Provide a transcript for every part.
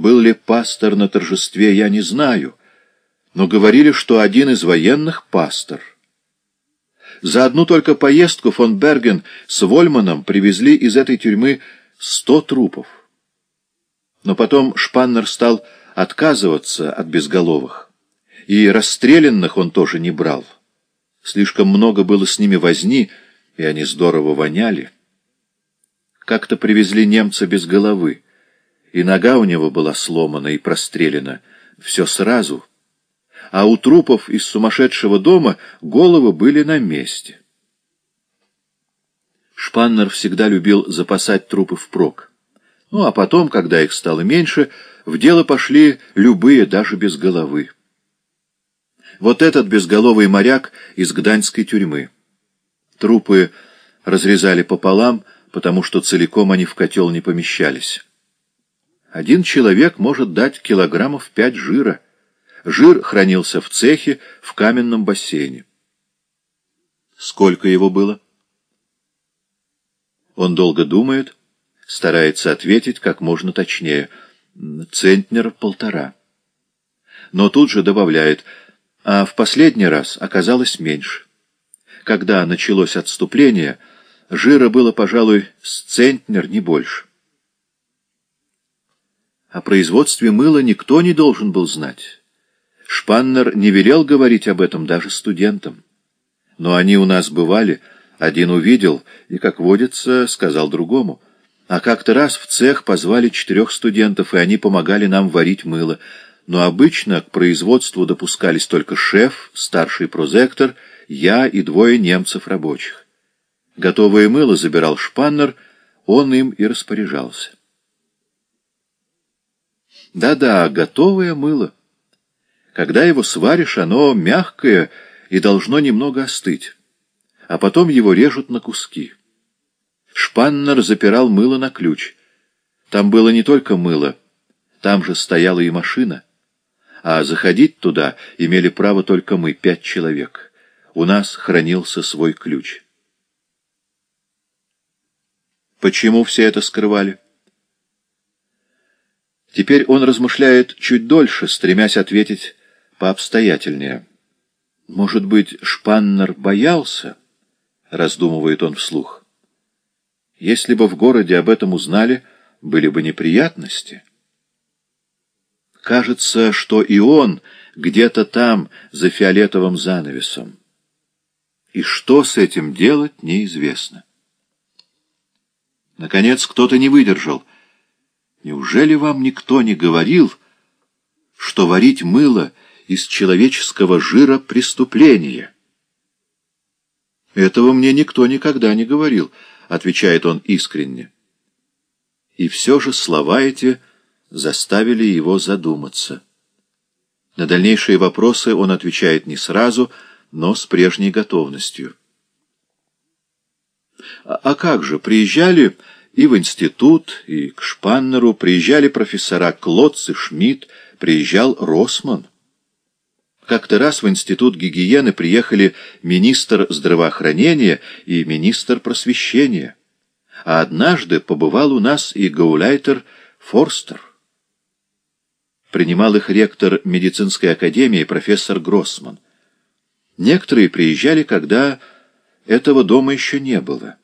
Был ли пастор на торжестве, я не знаю, но говорили, что один из военных — пастор. За одну только поездку фон Берген с Вольманом привезли из этой тюрьмы сто трупов. Но потом Шпаннер стал отказываться от безголовых, и расстрелянных он тоже не брал. Слишком много было с ними возни, и они здорово воняли. Как-то привезли немца без головы, и нога у него была сломана и прострелена, все сразу — а у трупов из сумасшедшего дома головы были на месте. Шпаннер всегда любил запасать трупы впрок. Ну, а потом, когда их стало меньше, в дело пошли любые, даже без головы. Вот этот безголовый моряк из гданьской тюрьмы. Трупы разрезали пополам, потому что целиком они в котел не помещались. Один человек может дать килограммов пять жира — Жир хранился в цехе в каменном бассейне. Сколько его было? Он долго думает, старается ответить как можно точнее. Центнер полтора. Но тут же добавляет, а в последний раз оказалось меньше. Когда началось отступление, жира было, пожалуй, с центнер, не больше. О производстве мыла никто не должен был знать. Шпаннер не велел говорить об этом даже студентам. Но они у нас бывали, один увидел и, как водится, сказал другому. А как-то раз в цех позвали четырех студентов, и они помогали нам варить мыло. Но обычно к производству допускались только шеф, старший прозектор, я и двое немцев рабочих. Готовое мыло забирал Шпаннер, он им и распоряжался. Да-да, готовое мыло. Когда его сваришь, оно мягкое и должно немного остыть. А потом его режут на куски. Шпаннер запирал мыло на ключ. Там было не только мыло, там же стояла и машина. А заходить туда имели право только мы, пять человек. У нас хранился свой ключ. Почему все это скрывали? Теперь он размышляет чуть дольше, стремясь ответить пообстоятельнее. Может быть, Шпаннер боялся? Раздумывает он вслух. Если бы в городе об этом узнали, были бы неприятности. Кажется, что и он где-то там, за фиолетовым занавесом. И что с этим делать, неизвестно. Наконец кто-то не выдержал. Неужели вам никто не говорил, что варить мыло — из человеческого жира преступление. «Этого мне никто никогда не говорил», — отвечает он искренне. И все же слова эти заставили его задуматься. На дальнейшие вопросы он отвечает не сразу, но с прежней готовностью. А, а как же, приезжали и в институт, и к Шпаннеру, приезжали профессора Клотц и Шмидт, приезжал Росман. Как-то раз в Институт гигиены приехали министр здравоохранения и министр просвещения. А однажды побывал у нас и гауляйтер Форстер. Принимал их ректор медицинской академии профессор Гроссман. Некоторые приезжали, когда этого дома еще не было.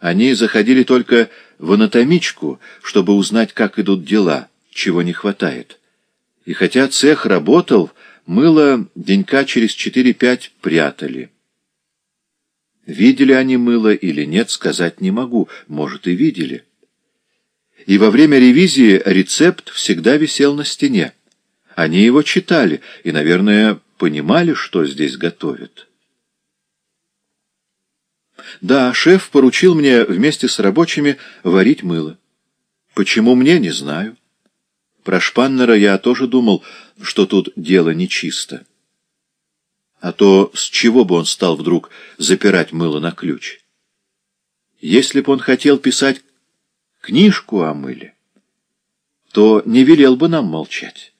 Они заходили только в анатомичку, чтобы узнать, как идут дела, чего не хватает. И хотя цех работал, Мыло денька через четыре-пять прятали. Видели они мыло или нет, сказать не могу, может и видели. И во время ревизии рецепт всегда висел на стене. Они его читали и, наверное, понимали, что здесь готовят. Да, шеф поручил мне вместе с рабочими варить мыло. Почему мне, не знаю. Про Шпаннера я тоже думал, что тут дело нечисто. А то с чего бы он стал вдруг запирать мыло на ключ? Если бы он хотел писать книжку о мыле, то не велел бы нам молчать.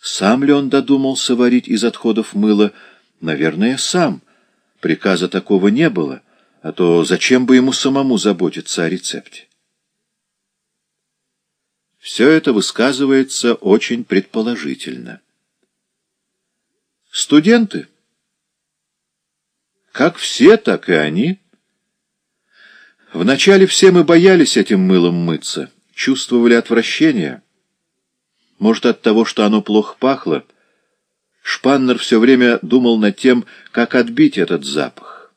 Сам ли он додумался варить из отходов мыла? Наверное, сам. Приказа такого не было, а то зачем бы ему самому заботиться о рецепте? Все это высказывается очень предположительно. Студенты, как все, так и они. Вначале все мы боялись этим мылом мыться, чувствовали отвращение. Может, от того, что оно плохо пахло, Шпаннер все время думал над тем, как отбить этот запах.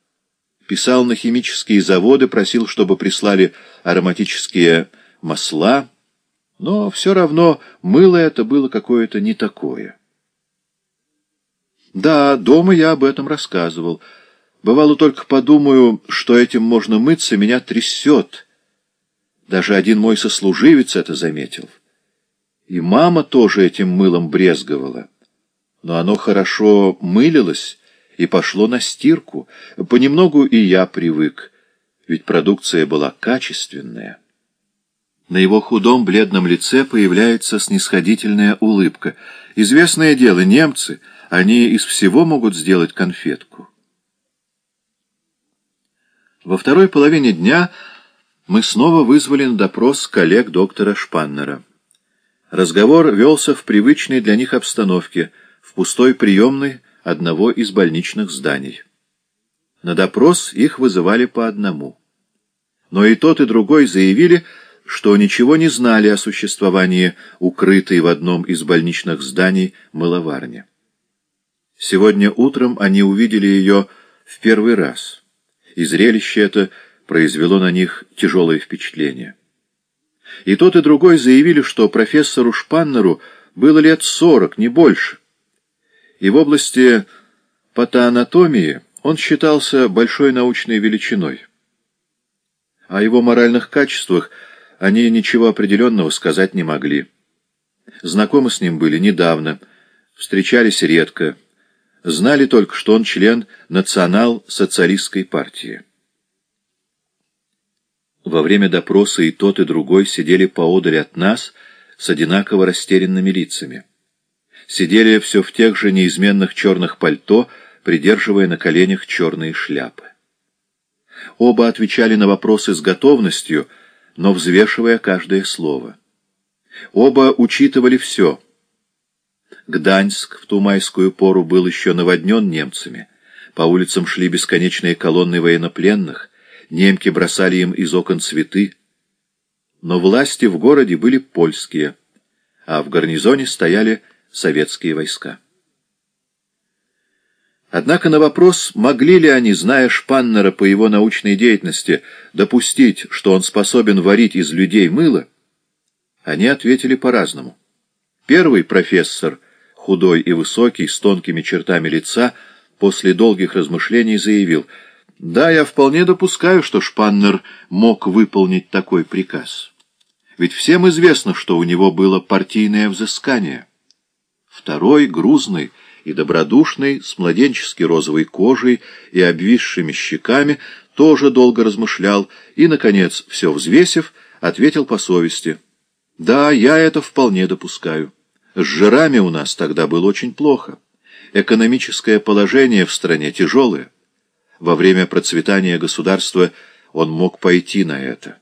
Писал на химические заводы, просил, чтобы прислали ароматические масла, но все равно мыло это было какое-то не такое. Да, дома я об этом рассказывал. Бывало, только подумаю, что этим можно мыться, меня трясет. Даже один мой сослуживец это заметил. И мама тоже этим мылом брезговала. Но оно хорошо мылилось и пошло на стирку. Понемногу и я привык, ведь продукция была качественная. На его худом бледном лице появляется снисходительная улыбка. Известное дело, немцы, они из всего могут сделать конфетку. Во второй половине дня мы снова вызвали на допрос коллег доктора Шпаннера. Разговор велся в привычной для них обстановке, в пустой приемной одного из больничных зданий. На допрос их вызывали по одному. Но и тот, и другой заявили, что ничего не знали о существовании укрытой в одном из больничных зданий мыловарни. Сегодня утром они увидели ее в первый раз, и зрелище это произвело на них тяжелое впечатление. И тот, и другой заявили, что профессору Шпаннеру было лет сорок, не больше, и в области патоанатомии он считался большой научной величиной. О его моральных качествах – они ничего определенного сказать не могли. Знакомы с ним были недавно, встречались редко, знали только, что он член национал-социалистской партии. Во время допроса и тот, и другой сидели поодаль от нас с одинаково растерянными лицами. Сидели все в тех же неизменных черных пальто, придерживая на коленях черные шляпы. Оба отвечали на вопросы с готовностью — но взвешивая каждое слово. Оба учитывали все. Гданьск в ту майскую пору был еще наводнен немцами. По улицам шли бесконечные колонны военнопленных, немки бросали им из окон цветы. Но власти в городе были польские, а в гарнизоне стояли советские войска. Однако на вопрос, могли ли они, зная Шпаннера по его научной деятельности, допустить, что он способен варить из людей мыло, они ответили по-разному. Первый профессор, худой и высокий, с тонкими чертами лица, после долгих размышлений заявил, «Да, я вполне допускаю, что Шпаннер мог выполнить такой приказ. Ведь всем известно, что у него было партийное взыскание». Второй, грузный, и добродушный, с младенчески розовой кожей и обвисшими щеками, тоже долго размышлял и, наконец, все взвесив, ответил по совести. «Да, я это вполне допускаю. С жирами у нас тогда было очень плохо. Экономическое положение в стране тяжелое. Во время процветания государства он мог пойти на это».